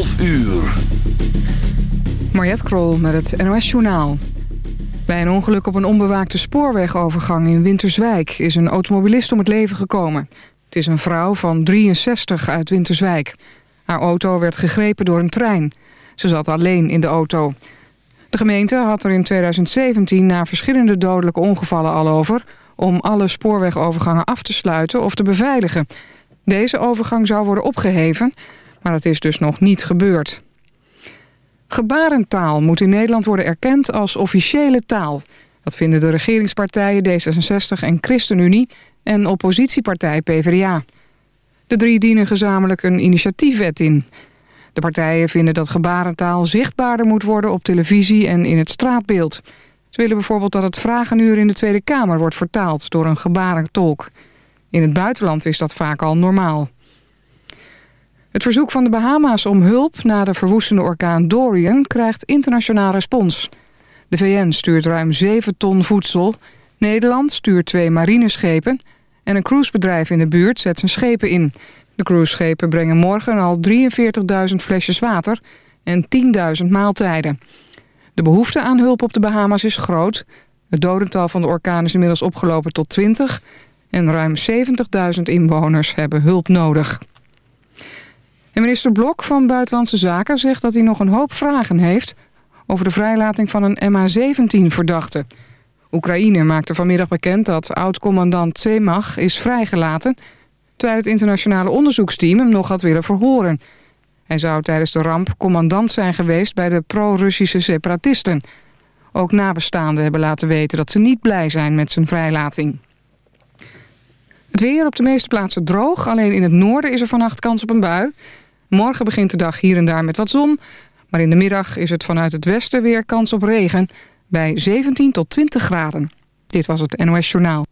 12 uur. Mariette Krol met het NOS Journaal. Bij een ongeluk op een onbewaakte spoorwegovergang in Winterswijk... is een automobilist om het leven gekomen. Het is een vrouw van 63 uit Winterswijk. Haar auto werd gegrepen door een trein. Ze zat alleen in de auto. De gemeente had er in 2017 na verschillende dodelijke ongevallen al over... om alle spoorwegovergangen af te sluiten of te beveiligen. Deze overgang zou worden opgeheven, maar dat is dus nog niet gebeurd. Gebarentaal moet in Nederland worden erkend als officiële taal. Dat vinden de regeringspartijen D66 en ChristenUnie en oppositiepartij PvdA. De drie dienen gezamenlijk een initiatiefwet in. De partijen vinden dat gebarentaal zichtbaarder moet worden op televisie en in het straatbeeld. Ze willen bijvoorbeeld dat het vragenuur in de Tweede Kamer wordt vertaald door een gebarentolk. In het buitenland is dat vaak al normaal. Het verzoek van de Bahama's om hulp na de verwoestende orkaan Dorian krijgt internationaal respons. De VN stuurt ruim 7 ton voedsel, Nederland stuurt twee marineschepen... en een cruisebedrijf in de buurt zet zijn schepen in. De cruiseschepen brengen morgen al 43.000 flesjes water en 10.000 maaltijden. De behoefte aan hulp op de Bahama's is groot. Het dodental van de orkaan is inmiddels opgelopen tot 20... en ruim 70.000 inwoners hebben hulp nodig. Minister Blok van Buitenlandse Zaken zegt dat hij nog een hoop vragen heeft... over de vrijlating van een MH17-verdachte. Oekraïne maakte vanmiddag bekend dat oud-commandant Semach is vrijgelaten... terwijl het internationale onderzoeksteam hem nog had willen verhoren. Hij zou tijdens de ramp commandant zijn geweest bij de pro-Russische separatisten. Ook nabestaanden hebben laten weten dat ze niet blij zijn met zijn vrijlating. Het weer op de meeste plaatsen droog. Alleen in het noorden is er vannacht kans op een bui. Morgen begint de dag hier en daar met wat zon. Maar in de middag is het vanuit het westen weer kans op regen. Bij 17 tot 20 graden. Dit was het NOS Journaal.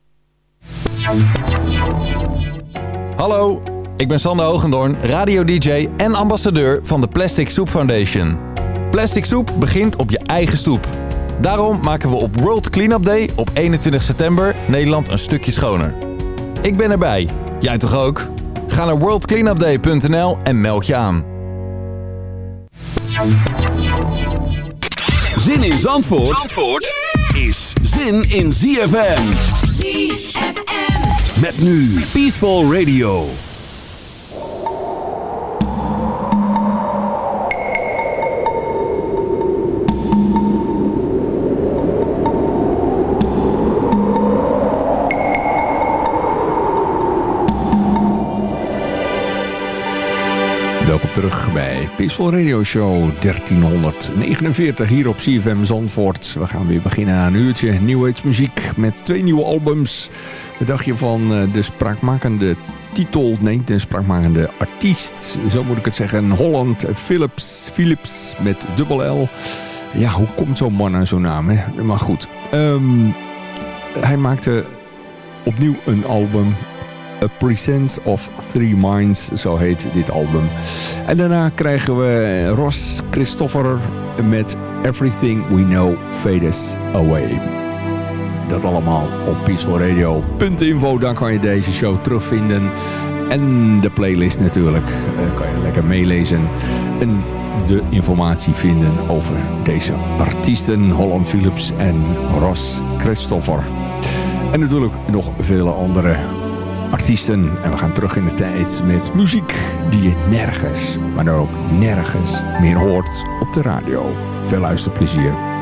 Hallo, ik ben Sander Hogendoorn, radio-dj en ambassadeur van de Plastic Soup Foundation. Plastic soep begint op je eigen stoep. Daarom maken we op World Cleanup Day op 21 september Nederland een stukje schoner. Ik ben erbij. Jij toch ook? Ga naar worldcleanupday.nl en meld je aan. Zin in Zandvoort, Zandvoort is zin in ZFM. ZFM. Met nu Peaceful Radio. Terug bij Peaceful Radio Show 1349 hier op CFM Zandvoort. We gaan weer beginnen aan een uurtje New Age muziek met twee nieuwe albums. Wat dacht je van eh, de spraakmakende titel, nee, de spraakmakende artiest, zo moet ik het zeggen, Holland Philips, Philips met dubbel L. Ja, hoe komt zo'n man aan zo'n naam, hè? Maar goed, ehm, hij maakte opnieuw een album A Presence of Three Minds, zo heet dit album. En daarna krijgen we Ross Christopher met Everything We Know Fades Away. Dat allemaal op peacefulradio.info. Daar kan je deze show terugvinden. En de playlist natuurlijk. Uh, kan je lekker meelezen. En de informatie vinden over deze artiesten. Holland Philips en Ross Christopher. En natuurlijk nog vele andere artiesten. En we gaan terug in de tijd met muziek die je nergens, maar dan ook nergens meer hoort op de radio. Veel luisterplezier.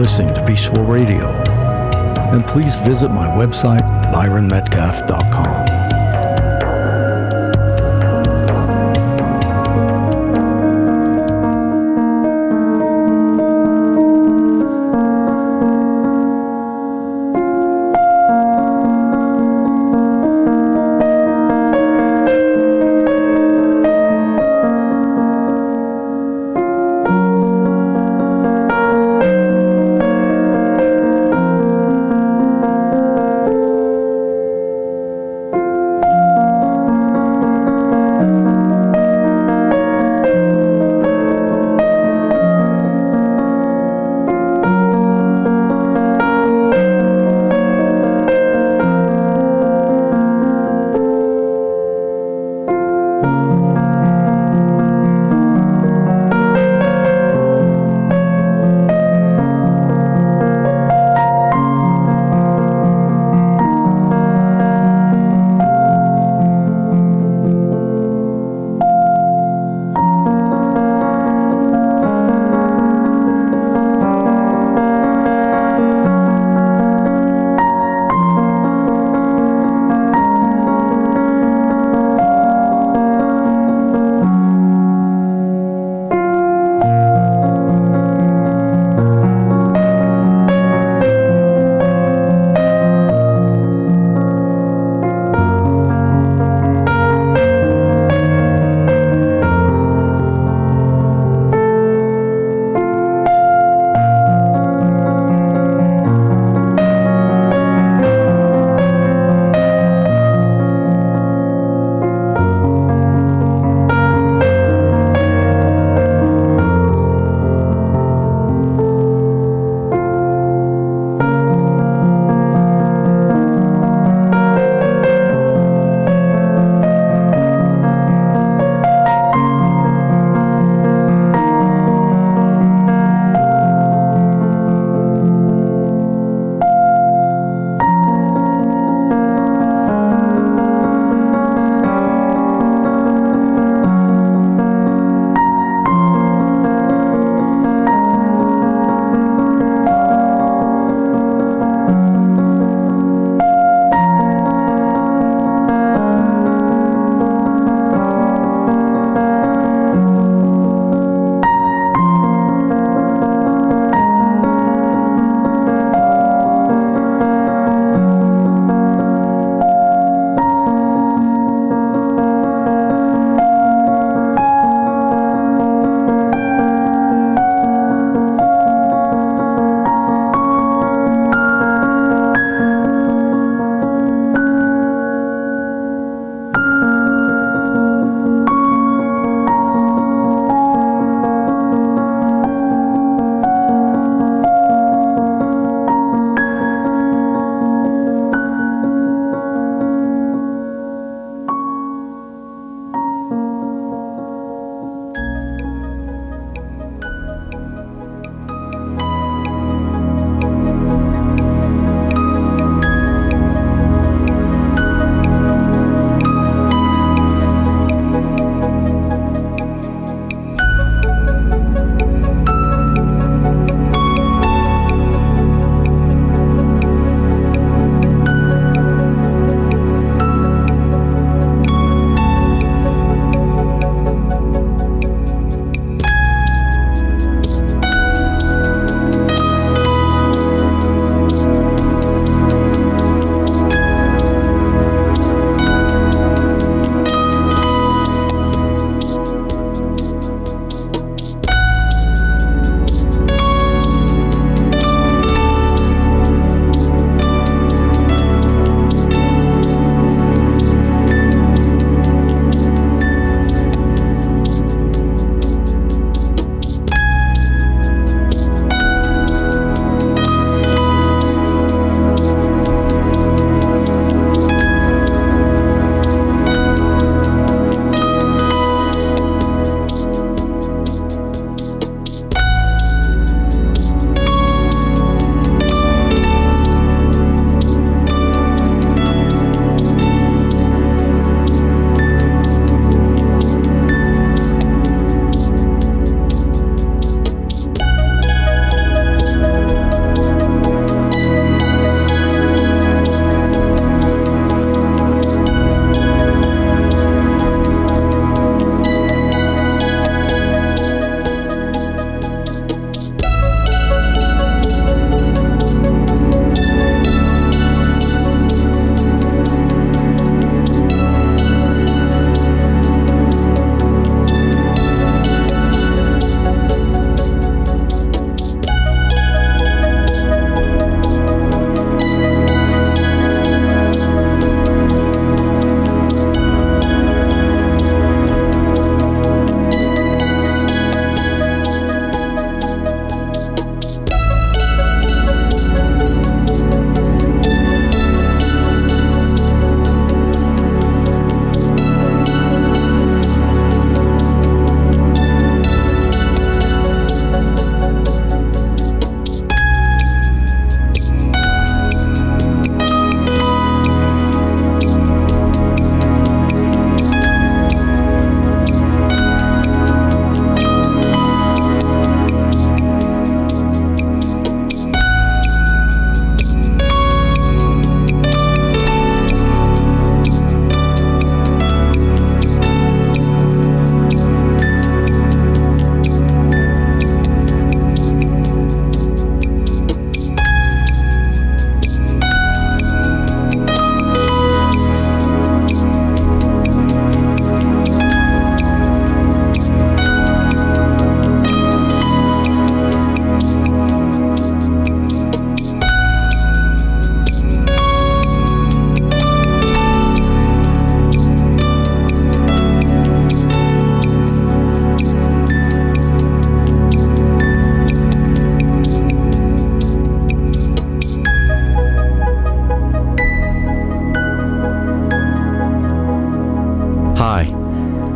Listening to Peaceful Radio. And please visit my website, byronmetcalf.com.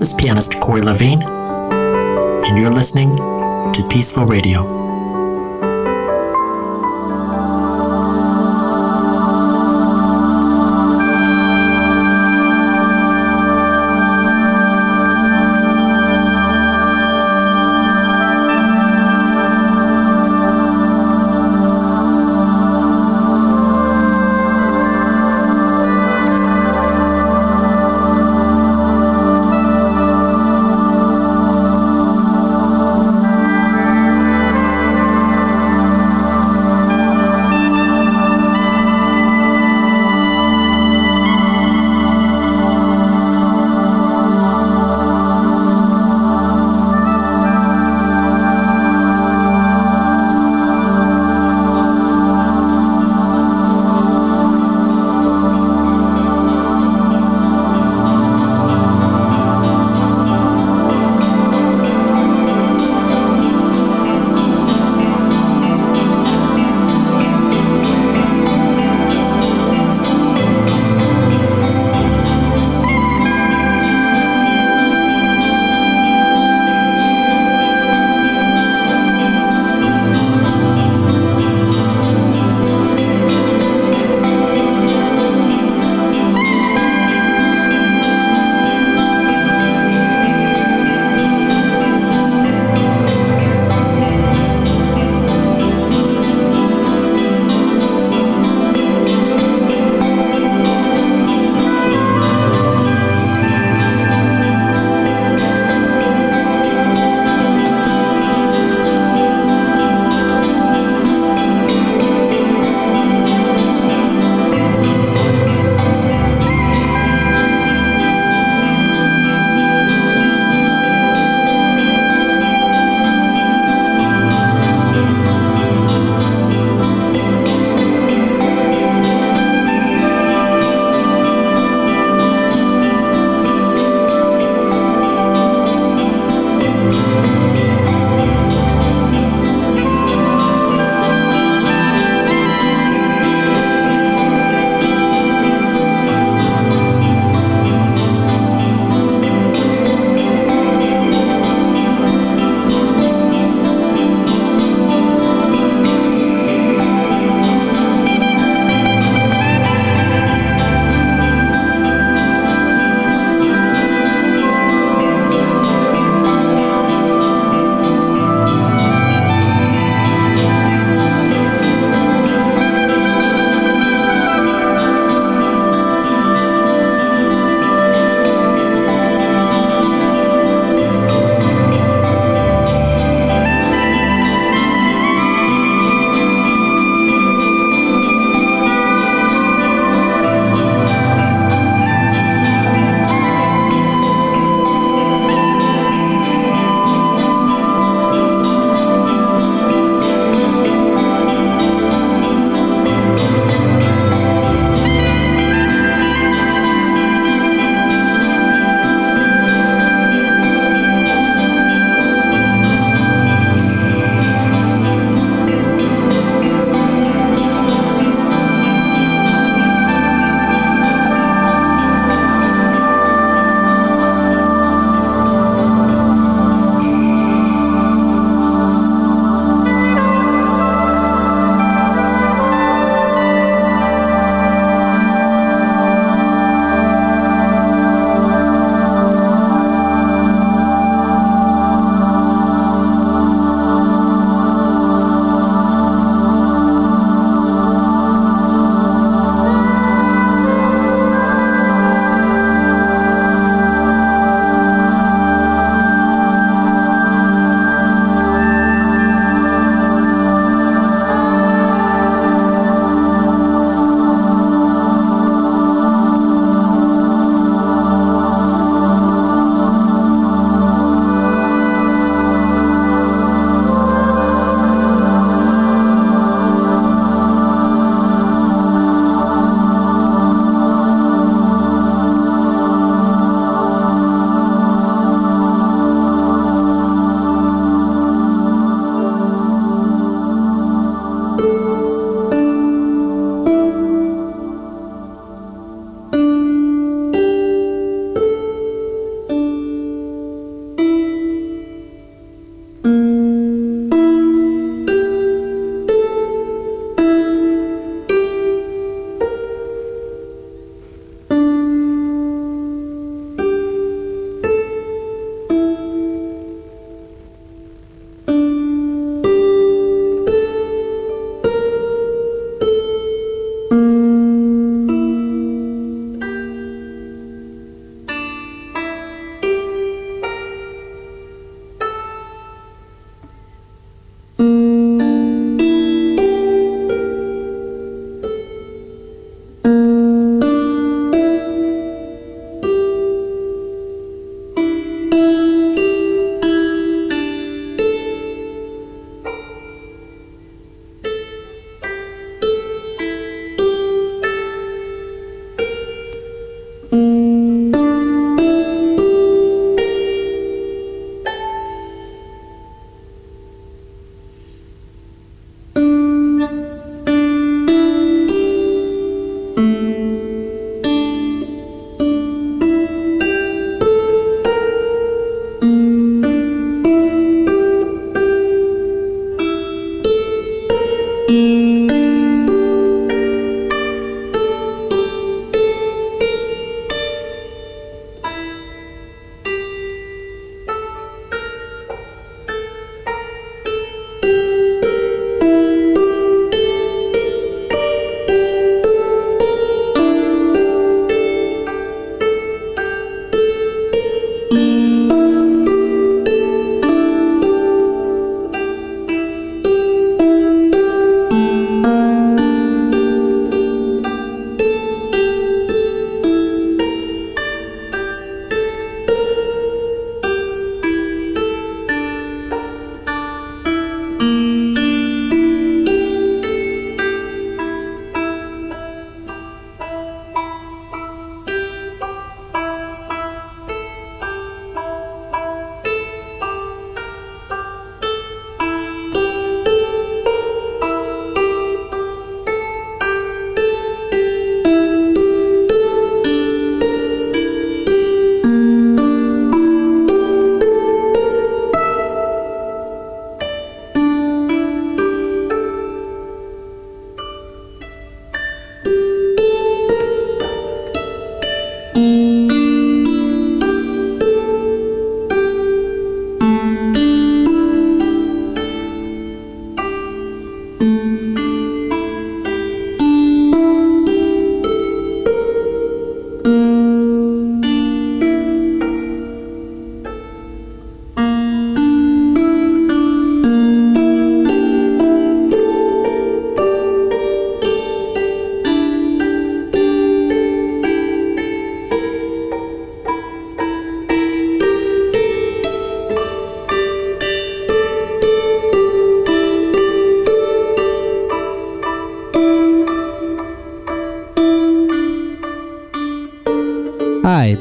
is pianist Corey Levine, and you're listening to Peaceful Radio.